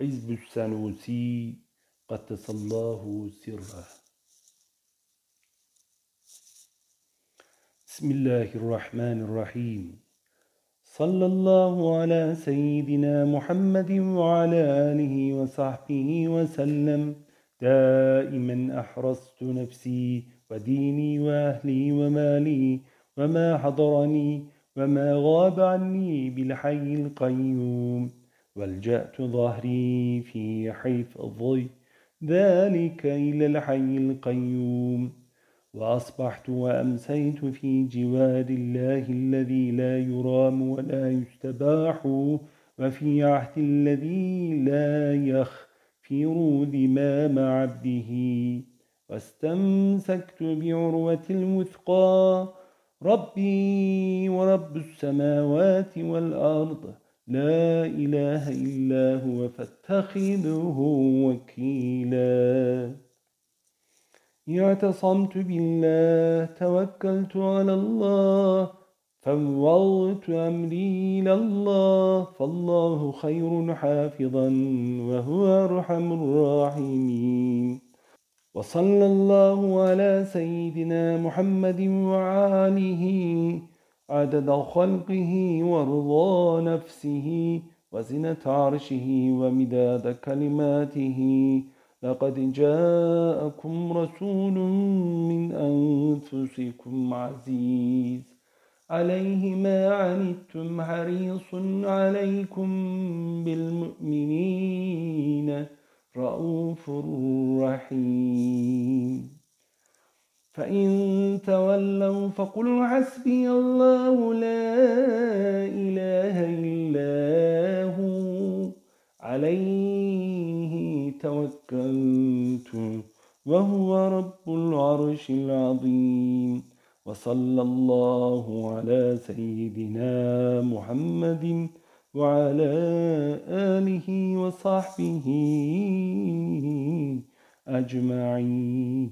حزب السنوسي قدس الله سره. بسم الله الرحمن الرحيم. صلى الله على سيدنا محمد وعلى آله وصحبه وسلم. دائما أحرصت نفسي وديني وأهلي ومالي وما حضرني وما غاب عني بالحي القيوم. والجأت ظهري في حفظ ذلك إلى الحي القيوم. وأصبحت وأمسيت في جوار الله الذي لا يرام ولا يستباح وفي عهد الذي لا يخفر ذمام عبده. واستمسكت بعروة الوثقى ربي ورب السماوات والأرض. لا إله إلا هو فاتخذه وكيلا. اعتصمت بالله توكلت على الله فوضت أمري إلى الله فالله خير حافظا وهو أرحم الراحمين. وصلى الله على سيدنا محمد وعاله عدد خلقه ورضا نفسه وزنة عرشه ومداد كلماته. لقد جاءكم رسول من أنفسكم عزيز. عليه ما عنتم حريص عليكم بالمؤمنين. رؤوف رحيم. فإن تولوا فقل حسبي الله لا إله إلا هو. عليه توكلت وهو رب العرش العظيم. وصلى الله على سيدنا محمد وعلى آله وصحبه أجمعين.